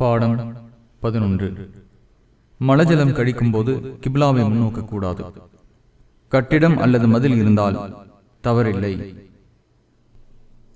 பாடம் பதினொன்று. மலஜலம் கழிக்கும் போது கிப்லாவை முன்னோக்க கூடாது கட்டிடம் அல்லது மதில் இருந்தால் தவறில்லை.